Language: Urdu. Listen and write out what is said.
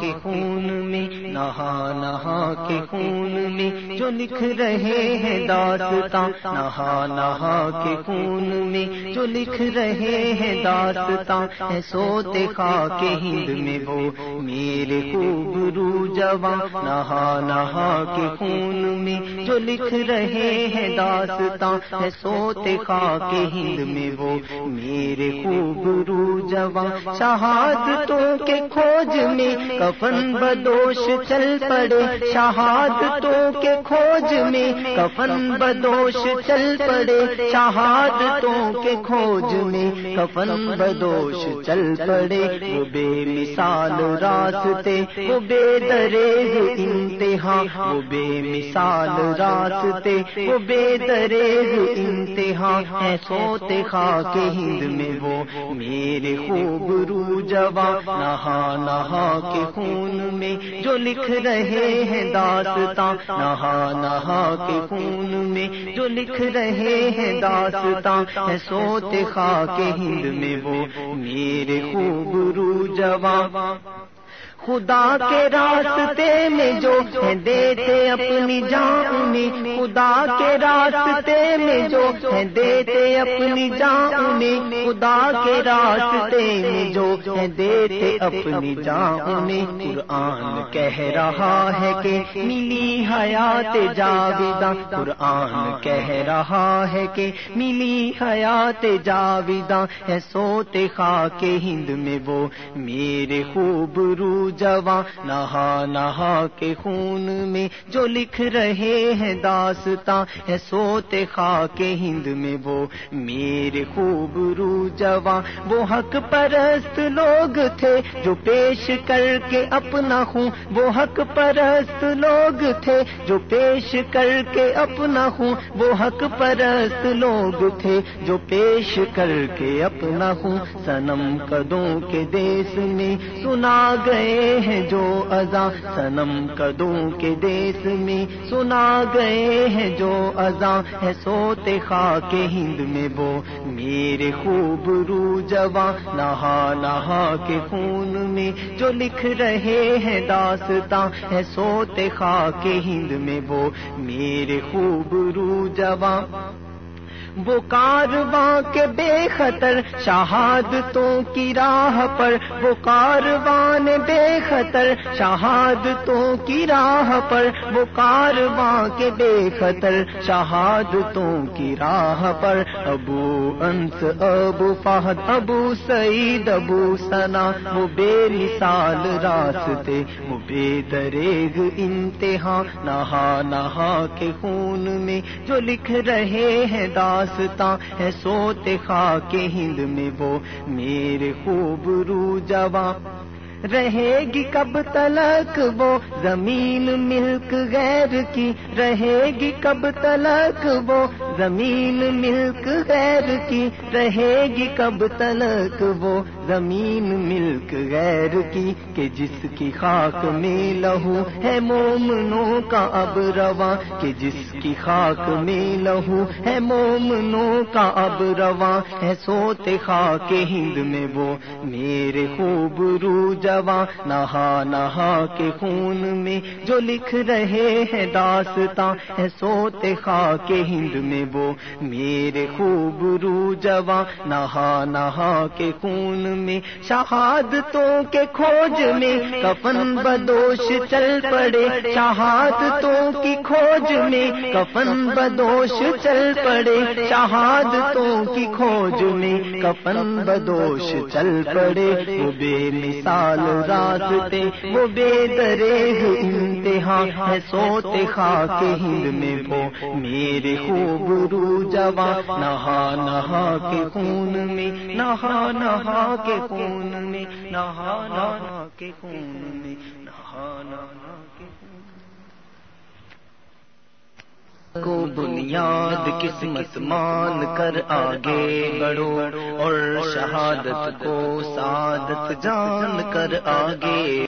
کے خون میں، نہا نہا کے خون میں، جو لکھ رہے ہیں داستان نہا نہا کے خون میں، جو لکھ رہے ہیں داستان ہے سوتے خاک ہند میں وہ میرے خوب رو جوان، نہا نہا کے خون میں، جو لکھ رہے ہیں داستان ہے سوتے خاک ہند میں وہ میرے خوب رو جوان شہادتوں کے کھوج میں کفن بدوش چل پڑے۔ شہادتوں کے کھوج میں کفن بدوش چل پڑے۔ شہادتوں کے کھوج میں کفن بدوش چل پڑے۔ وہ بے مثال راستے، وہ بے دریز انتہا۔ وہ بے مثال راستے، وہ بے دریز انتہا۔ ہے سوتے خاک ہند میں وہ میرے خوب رو جوا نہا نہا کے خون میں جو لکھ رہے ہیں داستان نہا نہا کے خون میں جو لکھ رہے ہیں داستان ہے سوتے خاک ہند میں وہ میرے خوب رو جوا خدا کے راستے میں جو دیتے اپنی جان خدا کے راستے میں جو دیتے اپنی جان خدا کے راستے میں جو دیتے اپنی جان قرآن کہہ رہا ہے کہ ملی حیات جاویدہ قرآن کہہ رہا ہے کہ ملی حیات جاویدہ ہے سوتے خاک ہند میں وہ میرے خوب رو جوان، نہا نہا کے خون میں جو لکھ رہے ہیں داستان ہے سوتے خاک ہند میں وہ میرے خوب رو جوان۔ وہ حق پرست لوگ تھے جو پیش کر کے اپنا خون۔ وہ حق پرست لوگ تھے جو پیش کر کے اپنا خون۔ وہ حق پرست لوگ تھے جو پیش کر کے اپنا خون۔ سنم قدوں کے دیس میں سنا گئے ہیں جو ازاں سنم قدوں کے دیس میں سنا گئے ہیں جو ازاں ہے سوتے خاک ہند میں وہ میرے خوب رو جوان نہا نہا کے خون میں جو لکھ رہے ہیں داستان ہے سوتے خاک ہند میں وہ میرے خوب رو جوان وہ کارواں کے بے خطر شہادتوں کی راہ پر، وہ کاروان بے خطر شہادتوں کی راہ پر، وہ کارواں کے بے خطر شہادتوں کی راہ پر۔ ابو انس، ابو فہد، ابو سعید، ابو سنا وہ بے مثال راستے، وہ بے دریگ انتہا، نہا نہا کے خون میں جو لکھ رہے ہیں داس ہے سوتے خاک ہند میں وہ میرے خوب رو جوان رہے گی کب تلک وہ زمین ملک غیر کی۔ رہے گی کب تلک وہ زمین ملک غیر کی۔ رہے گی کب تلک وہ زمین ملک غیر کی کہ جس کی خاک میں لہو ہے مومنوں کا اب رواں کہ جس کی خاک میں لہو ہے مومنوں کا اب رواں ہے سوتے خاک ہند میں وہ میرے خوب رو جوان نہا نہا کے خون میں جو لکھ رہے ہیں داستان ہے سوتے خاک ہند میں وہ میرے خوب رو جوان نہا نہا کے خون میں شہادتوں کے کھوج میں، کفن بدوش چل پڑے۔ شہادتوں کی کھوج میں، کفن بدوش چل پڑے۔ شہادتوں کی کھوج میں، کفن بدوش چل پڑے۔ وہ بے مثال راستے، وہ بے دریگ انتہا ہے۔ سوتے خاک ہند میں وہ میرے خوب رو جوان نہا نہا کے خون میں، نہا نہا کے خون میں، نہا کے خون میں، نہا کے خون کو بنیاد، قسمت، مان کر آگے بڑھو اور شہادت کو سعادت جان کر آگے۔